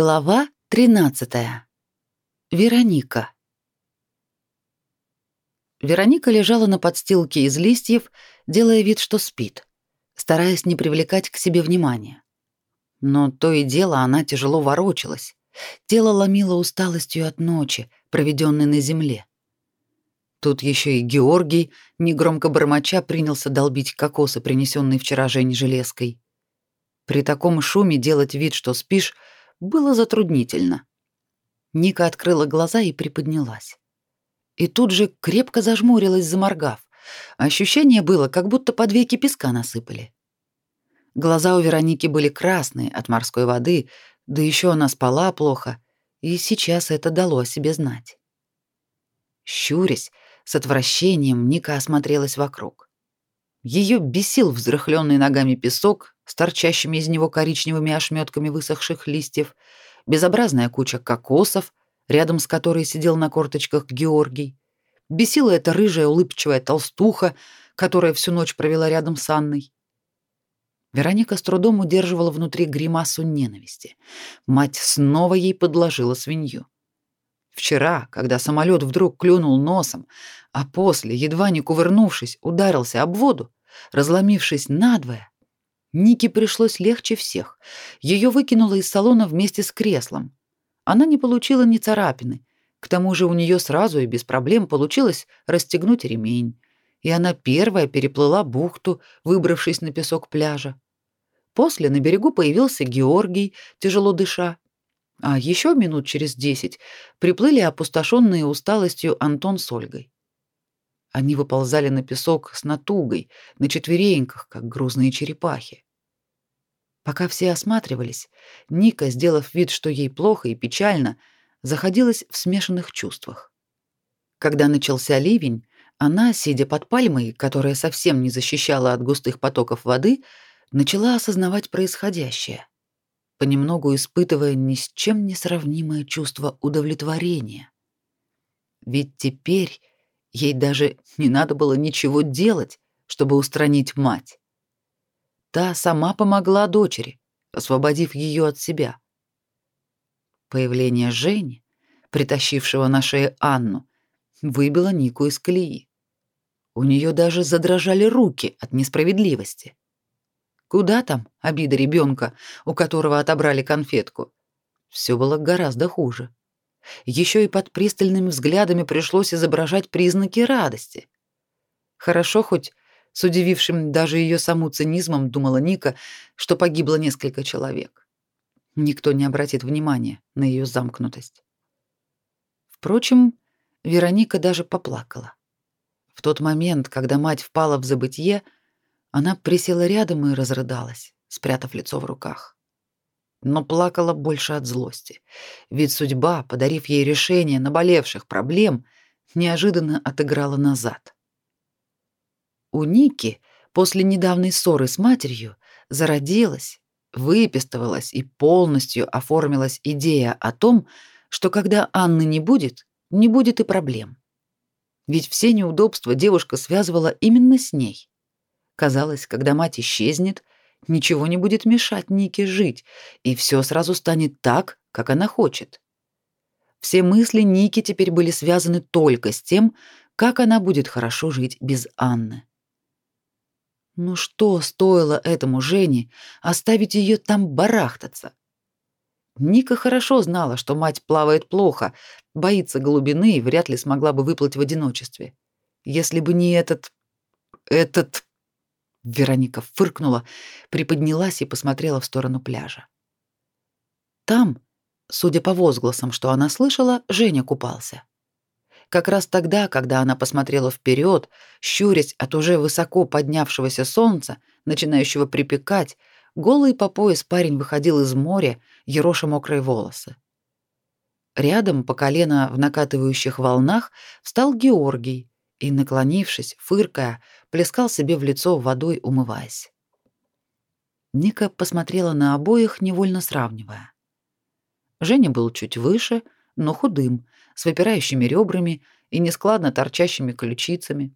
Глава 13. Вероника. Вероника лежала на подстилке из листьев, делая вид, что спит, стараясь не привлекать к себе внимания. Но то и дело она тяжело ворочалась. Тело ломило усталостью от ночи, проведенной на земле. Тут еще и Георгий, негромко бормоча, принялся долбить кокосы, принесенные вчера Женей железкой. При таком шуме делать вид, что спишь, было затруднительно. Ника открыла глаза и приподнялась. И тут же крепко зажмурилась, заморгав. Ощущение было, как будто под веки песка насыпали. Глаза у Вероники были красные от морской воды, да еще она спала плохо, и сейчас это дало о себе знать. Щурясь, с отвращением Ника осмотрелась вокруг. Ее бесил взрыхленный ногами песок с торчащими из него коричневыми ошметками высохших листьев, безобразная куча кокосов, рядом с которой сидел на корточках Георгий. Бесила эта рыжая улыбчивая толстуха, которая всю ночь провела рядом с Анной. Вероника с трудом удерживала внутри гримасу ненависти. Мать снова ей подложила свинью. Вчера, когда самолет вдруг клюнул носом, а после, едва не кувырнувшись, ударился об воду, разломившись надвое, Нике пришлось легче всех. Ее выкинуло из салона вместе с креслом. Она не получила ни царапины. К тому же у нее сразу и без проблем получилось расстегнуть ремень. И она первая переплыла бухту, выбравшись на песок пляжа. После на берегу появился Георгий, тяжело дыша. А еще минут через десять приплыли опустошенные усталостью Антон с Ольгой. Они выползали на песок с натугой, на четвереньках, как грузные черепахи. Пока все осматривались, Ника, сделав вид, что ей плохо и печально, заходилась в смешанных чувствах. Когда начался ливень, она, сидя под пальмой, которая совсем не защищала от густых потоков воды, начала осознавать происходящее, понемногу испытывая ни с чем не сравнимое чувство удовлетворения. Ведь теперь Ей даже не надо было ничего делать, чтобы устранить мать. Та сама помогла дочери, освободив ее от себя. Появление Жени, притащившего на шее Анну, выбило Нику из колеи. У нее даже задрожали руки от несправедливости. Куда там обида ребенка, у которого отобрали конфетку? Все было гораздо хуже. Еще и под пристальными взглядами пришлось изображать признаки радости. Хорошо хоть с удивившим даже ее саму цинизмом думала Ника, что погибло несколько человек. Никто не обратит внимания на ее замкнутость. Впрочем, Вероника даже поплакала. В тот момент, когда мать впала в забытье, она присела рядом и разрыдалась, спрятав лицо в руках но плакала больше от злости. Ведь судьба, подарив ей решение наболевших проблем, неожиданно отыграла назад. У Ники после недавней ссоры с матерью зародилась, выпистывалась и полностью оформилась идея о том, что когда Анны не будет, не будет и проблем. Ведь все неудобства девушка связывала именно с ней. Казалось, когда мать исчезнет, ничего не будет мешать Нике жить, и все сразу станет так, как она хочет. Все мысли Ники теперь были связаны только с тем, как она будет хорошо жить без Анны. Ну что стоило этому Жене оставить ее там барахтаться? Ника хорошо знала, что мать плавает плохо, боится глубины и вряд ли смогла бы выплыть в одиночестве. Если бы не этот... этот... Вероника фыркнула, приподнялась и посмотрела в сторону пляжа. Там, судя по возгласам, что она слышала, Женя купался. Как раз тогда, когда она посмотрела вперед, щурясь от уже высоко поднявшегося солнца, начинающего припекать, голый по пояс парень выходил из моря, ероша мокрые волосы. Рядом, по колено в накатывающих волнах, встал Георгий и, наклонившись, фыркая, плескал себе в лицо водой, умываясь. Ника посмотрела на обоих, невольно сравнивая. Женя был чуть выше, но худым, с выпирающими ребрами и нескладно торчащими ключицами.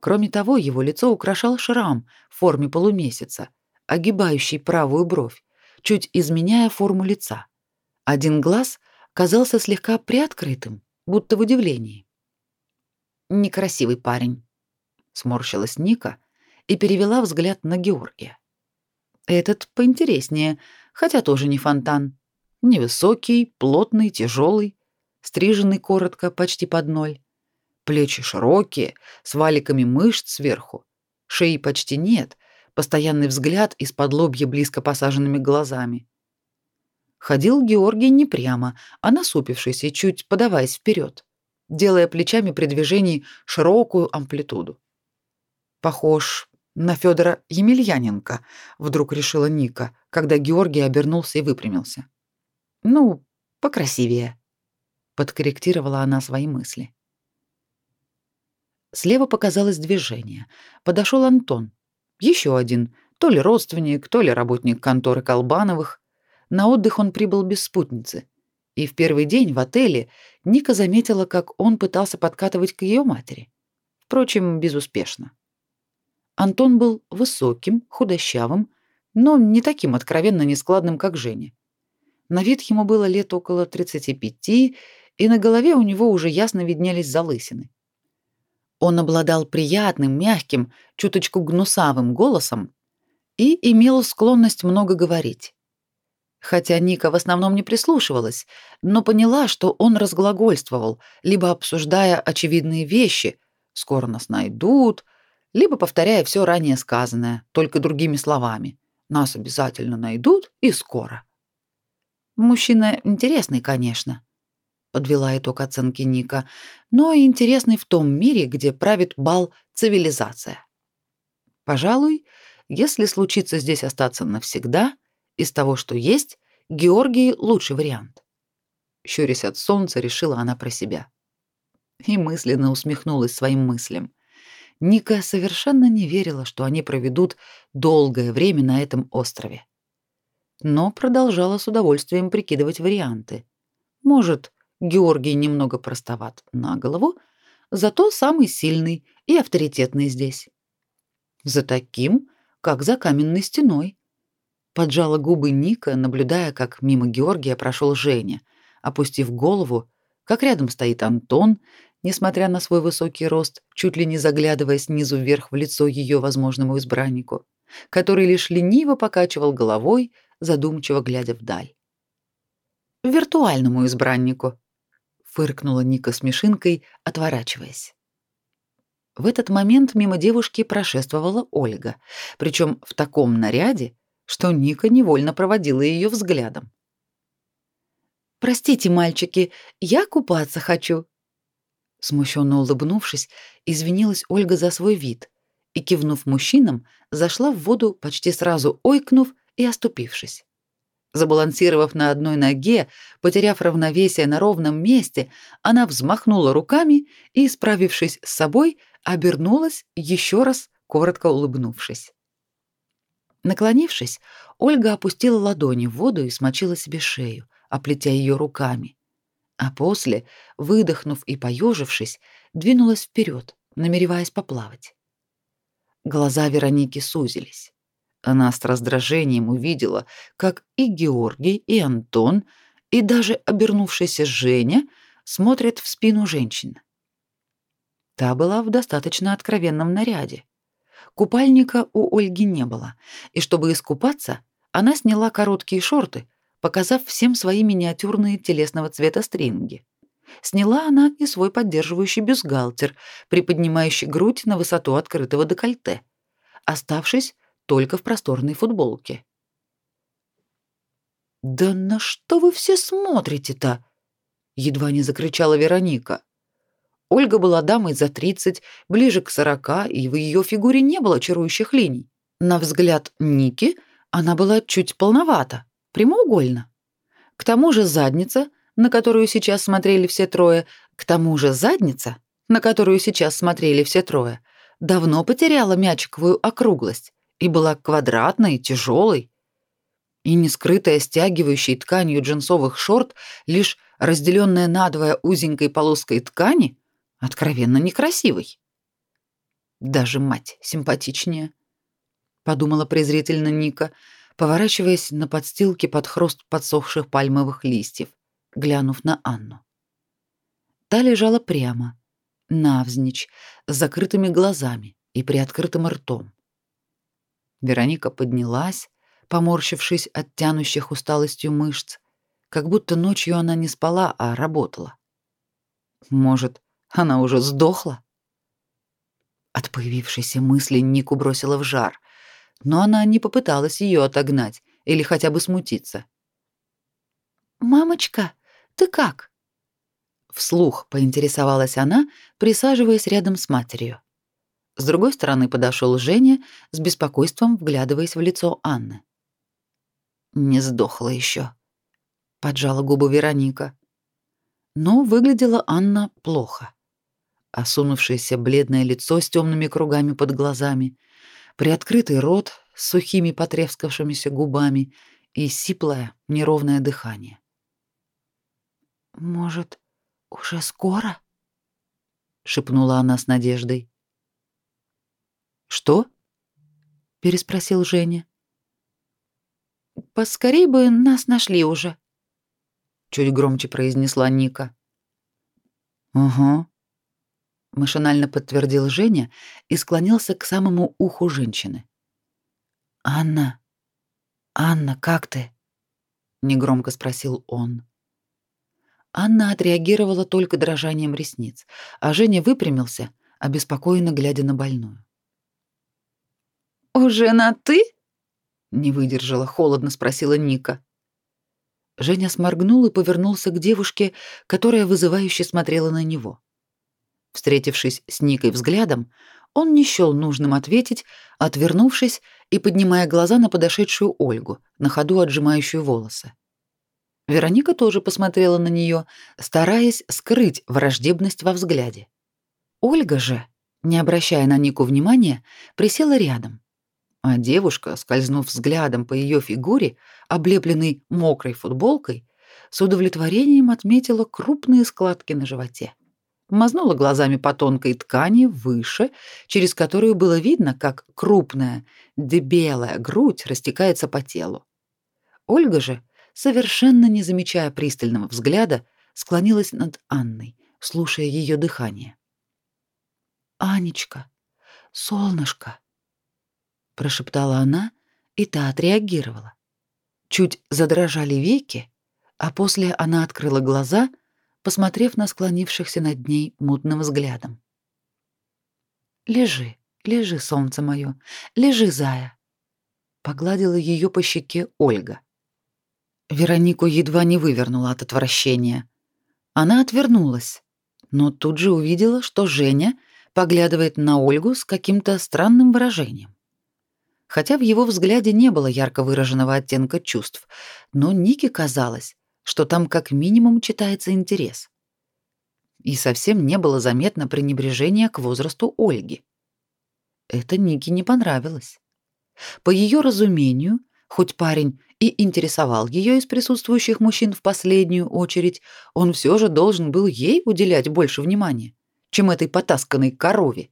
Кроме того, его лицо украшал шрам в форме полумесяца, огибающий правую бровь, чуть изменяя форму лица, Один глаз казался слегка приоткрытым, будто в удивлении. «Некрасивый парень», — сморщилась Ника и перевела взгляд на Георгия. «Этот поинтереснее, хотя тоже не фонтан. Невысокий, плотный, тяжелый, стриженный коротко, почти под ноль. Плечи широкие, с валиками мышц сверху. Шеи почти нет, постоянный взгляд из-под лобья близко посаженными глазами. Ходил Георгий не прямо, а насупившись и чуть подаваясь вперед, делая плечами при движении широкую амплитуду. Похож на Федора Емельяненко, вдруг решила Ника, когда Георгий обернулся и выпрямился. Ну, покрасивее, подкорректировала она свои мысли. Слева показалось движение. Подошел Антон. Еще один, то ли родственник, то ли работник конторы Колбановых. На отдых он прибыл без спутницы. И в первый день в отеле Ника заметила, как он пытался подкатывать к ее матери. Впрочем, безуспешно. Антон был высоким, худощавым, но не таким откровенно нескладным, как Женя. На вид ему было лет около 35, и на голове у него уже ясно виднелись залысины. Он обладал приятным, мягким, чуточку гнусавым голосом и имел склонность много говорить. Хотя Ника в основном не прислушивалась, но поняла, что он разглагольствовал, либо обсуждая очевидные вещи, скоро нас найдут, либо повторяя все ранее сказанное, только другими словами. Нас обязательно найдут и скоро. Мужчина интересный, конечно, подвела итог оценки Ника, но и интересный в том мире, где правит бал цивилизация. Пожалуй, если случится здесь остаться навсегда, из того, что есть, Георгий лучший вариант. Щурясь от солнца, решила она про себя. И мысленно усмехнулась своим мыслям. Ника совершенно не верила, что они проведут долгое время на этом острове. Но продолжала с удовольствием прикидывать варианты. Может, Георгий немного простоват на голову, зато самый сильный и авторитетный здесь. За таким, как за каменной стеной. Поджала губы Ника, наблюдая, как мимо Георгия прошел Женя, опустив голову, как рядом стоит Антон, несмотря на свой высокий рост, чуть ли не заглядывая снизу вверх в лицо ее возможному избраннику, который лишь лениво покачивал головой, задумчиво глядя вдаль. Виртуальному избраннику, фыркнула Ника смешинкой, отворачиваясь. В этот момент мимо девушки прошествовала Ольга, причем в таком наряде, что Ника невольно проводила ее взглядом. Простите, мальчики, я купаться хочу. Смущенно улыбнувшись, извинилась Ольга за свой вид и кивнув мужчинам, зашла в воду, почти сразу ойкнув и оступившись. Забалансировав на одной ноге, потеряв равновесие на ровном месте, она взмахнула руками и, справившись с собой, обернулась, еще раз коротко улыбнувшись. Наклонившись, Ольга опустила ладони в воду и смочила себе шею, оплетя ее руками. А после, выдохнув и поежившись, двинулась вперед, намереваясь поплавать. Глаза Вероники сузились. Она с раздражением увидела, как и Георгий, и Антон, и даже обернувшаяся Женя смотрят в спину женщины. Та была в достаточно откровенном наряде. Купальника у Ольги не было, и чтобы искупаться, она сняла короткие шорты, показав всем свои миниатюрные телесного цвета стринги. Сняла она и свой поддерживающий бюстгальтер, приподнимающий грудь на высоту открытого декольте, оставшись только в просторной футболке. «Да на что вы все смотрите-то?» — едва не закричала Вероника. Ольга была дамой за 30, ближе к 40, и в ее фигуре не было чарующих линий. На взгляд Ники она была чуть полновата, прямоугольно. К тому же задница, на которую сейчас смотрели все трое, к тому же задница, на которую сейчас смотрели все трое, давно потеряла мячиковую округлость и была квадратной, тяжелой, и не скрытая стягивающей тканью джинсовых шорт, лишь разделенная надвое узенькой полоской ткани, откровенно некрасивой. Даже мать симпатичнее, подумала презрительно Ника, поворачиваясь на подстилке под хруст подсохших пальмовых листьев, глянув на Анну. Та лежала прямо, навзничь, с закрытыми глазами и приоткрытым ртом. Вероника поднялась, поморщившись от тянущих усталостью мышц, как будто ночью она не спала, а работала. Может, она уже сдохла? От появившейся мысли Нику бросила в жар, но она не попыталась ее отогнать или хотя бы смутиться. «Мамочка, ты как?» Вслух поинтересовалась она, присаживаясь рядом с матерью. С другой стороны подошел Женя, с беспокойством вглядываясь в лицо Анны. «Не сдохла еще», — поджала губы Вероника. Но выглядела Анна плохо. Осунувшееся бледное лицо с темными кругами под глазами, приоткрытый рот с сухими потрескавшимися губами и сиплое, неровное дыхание. «Может, уже скоро?» — шепнула она с надеждой. «Что?» — переспросил Женя. «Поскорей бы нас нашли уже», — чуть громче произнесла Ника. «Угу», — машинально подтвердил Женя и склонился к самому уху женщины. «Анна, Анна, как ты?» — негромко спросил он. Анна отреагировала только дрожанием ресниц, а Женя выпрямился, обеспокоенно глядя на больную. «Уже на «ты»?» — не выдержала, холодно спросила Ника. Женя сморгнул и повернулся к девушке, которая вызывающе смотрела на него. Встретившись с Никой взглядом, он не счел нужным ответить, отвернувшись и поднимая глаза на подошедшую Ольгу, на ходу отжимающую волосы. Вероника тоже посмотрела на нее, стараясь скрыть враждебность во взгляде. Ольга же, не обращая на Нику внимания, присела рядом, а девушка, скользнув взглядом по ее фигуре, облепленной мокрой футболкой, с удовлетворением отметила крупные складки на животе. Мазнула глазами по тонкой ткани выше, через которую было видно, как крупная, дебелая грудь растекается по телу. Ольга же, совершенно не замечая пристального взгляда, склонилась над Анной, слушая ее дыхание. «Анечка, солнышко!» прошептала она, и та отреагировала. Чуть задрожали веки, а после она открыла глаза, посмотрев на склонившихся над ней мутным взглядом. Лежи, лежи, солнце мое, лежи, зая, погладила ее по щеке Ольга. Веронику едва не вывернула от отвращения. Она отвернулась, но тут же увидела, что Женя поглядывает на Ольгу с каким-то странным выражением хотя в его взгляде не было ярко выраженного оттенка чувств, но Нике казалось, что там как минимум читается интерес. И совсем не было заметно пренебрежения к возрасту Ольги. Это Нике не понравилось. По ее разумению, хоть парень и интересовал ее из присутствующих мужчин в последнюю очередь, он все же должен был ей уделять больше внимания, чем этой потасканной корове.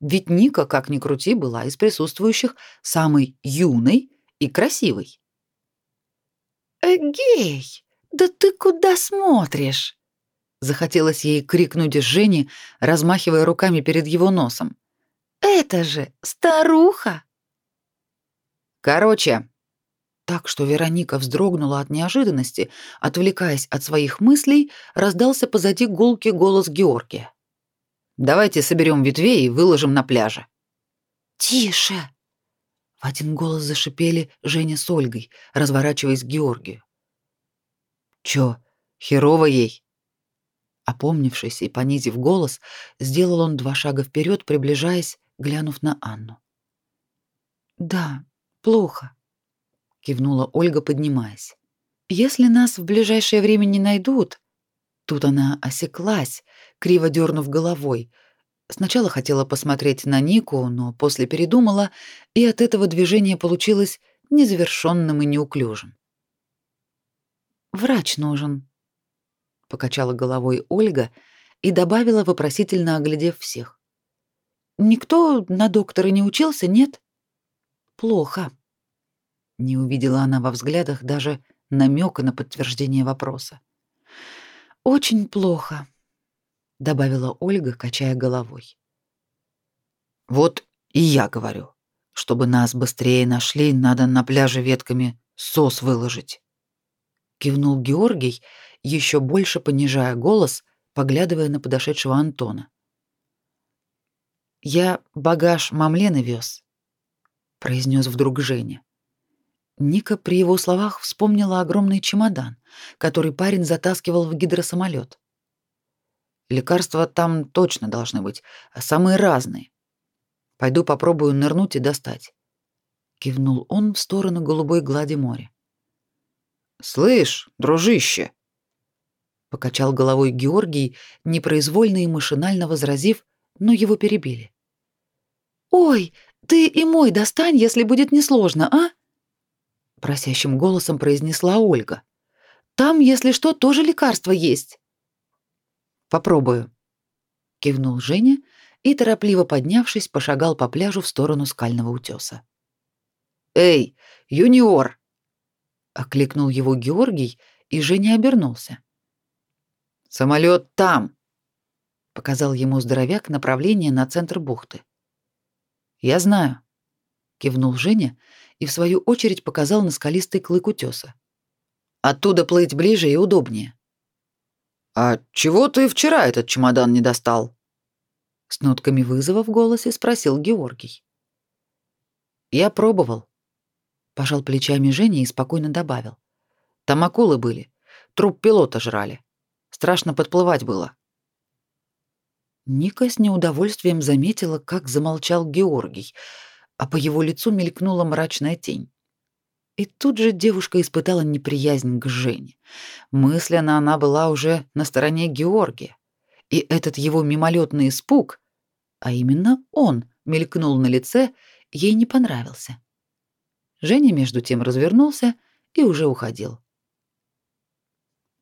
Ведь Ника, как ни крути, была из присутствующих самой юной и красивой. «Эгей, да ты куда смотришь?» Захотелось ей крикнуть Жене, размахивая руками перед его носом. «Это же старуха!» «Короче...» Так что Вероника вздрогнула от неожиданности, отвлекаясь от своих мыслей, раздался позади гулки голос Георгия. Давайте соберем ветвей и выложим на пляже. Тише. В один голос зашипели Женя с Ольгой, разворачиваясь к Георгию. Чё, херово ей? Опомнившись и понизив голос, сделал он два шага вперед, приближаясь, глянув на Анну. Да, плохо, кивнула Ольга, поднимаясь. Если нас в ближайшее время не найдут, Тут она осеклась, криво дернув головой. Сначала хотела посмотреть на Нику, но после передумала, и от этого движение получилось незавершенным и неуклюжим. «Врач нужен», — покачала головой Ольга и добавила, вопросительно оглядев всех. «Никто на доктора не учился, нет?» «Плохо». Не увидела она во взглядах даже намека на подтверждение вопроса. Очень плохо, добавила Ольга, качая головой. Вот и я говорю, чтобы нас быстрее нашли, надо на пляже ветками сос выложить. Кивнул Георгий, еще больше понижая голос, поглядывая на подошедшего Антона. Я багаж мамлены вез, произнес вдруг Женя. Ника при его словах вспомнила огромный чемодан, который парень затаскивал в гидросамолет. Лекарства там точно должны быть, а самые разные. Пойду попробую нырнуть и достать. Кивнул он в сторону голубой глади моря. Слышь, дружище, покачал головой Георгий, непроизвольно и машинально возразив, но его перебили. Ой, ты и мой достань, если будет несложно, а? просящим голосом произнесла Ольга. Там, если что, тоже лекарство есть. Попробую, кивнул Женя и торопливо поднявшись, пошагал по пляжу в сторону скального утеса. Эй, юниор! Окликнул его Георгий, и Женя обернулся. Самолет там, показал ему здоровяк направление на центр бухты. Я знаю, кивнул Женя и в свою очередь показал на скалистый клык утеса. Оттуда плыть ближе и удобнее. А чего ты вчера этот чемодан не достал? С нотками вызова в голосе спросил Георгий. Я пробовал. Пожал плечами Женя и спокойно добавил. Там акулы были. Труп пилота жрали. Страшно подплывать было. Ника с неудовольствием заметила, как замолчал Георгий, а по его лицу мелькнула мрачная тень. И тут же девушка испытала неприязнь к Жене. Мысленно она была уже на стороне Георгия. И этот его мимолетный испуг, а именно он мелькнул на лице, ей не понравился. Женя между тем развернулся и уже уходил.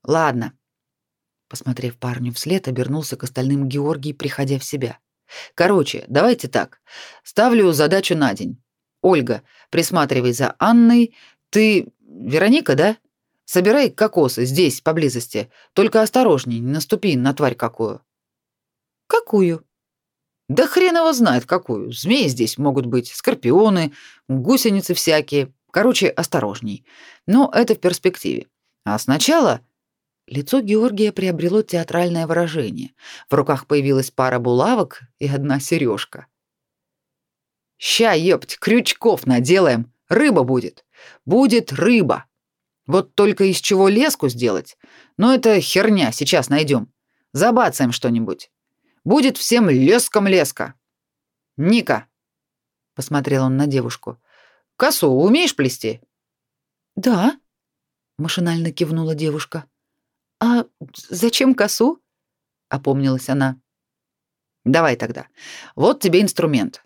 Ладно. Посмотрев парню вслед, обернулся к остальным Георгий, приходя в себя. Короче, давайте так. Ставлю задачу на день. Ольга, присматривай за Анной. Ты Вероника, да? Собирай кокосы здесь, поблизости. Только осторожней, не наступи на тварь какую. Какую? Да хрен его знает какую. Змеи здесь могут быть, скорпионы, гусеницы всякие. Короче, осторожней. Но это в перспективе. А сначала Лицо Георгия приобрело театральное выражение. В руках появилась пара булавок и одна сережка. «Ща, ёпть, крючков наделаем, рыба будет. Будет рыба. Вот только из чего леску сделать? Но это херня, сейчас найдем. Забацаем что-нибудь. Будет всем леском леска. Ника!» Посмотрел он на девушку. «Косу умеешь плести?» «Да», — машинально кивнула девушка. «А зачем косу?» — опомнилась она. «Давай тогда. Вот тебе инструмент».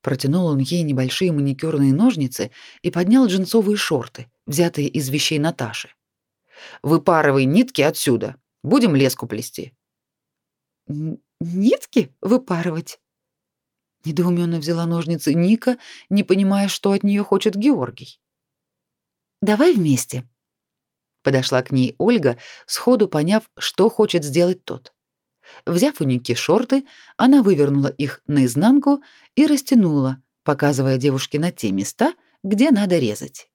Протянул он ей небольшие маникюрные ножницы и поднял джинсовые шорты, взятые из вещей Наташи. «Выпарывай нитки отсюда. Будем леску плести». «Нитки выпарывать?» Недоуменно взяла ножницы Ника, не понимая, что от нее хочет Георгий. «Давай вместе», Подошла к ней Ольга, сходу поняв, что хочет сделать тот. Взяв у Ники шорты, она вывернула их наизнанку и растянула, показывая девушке на те места, где надо резать.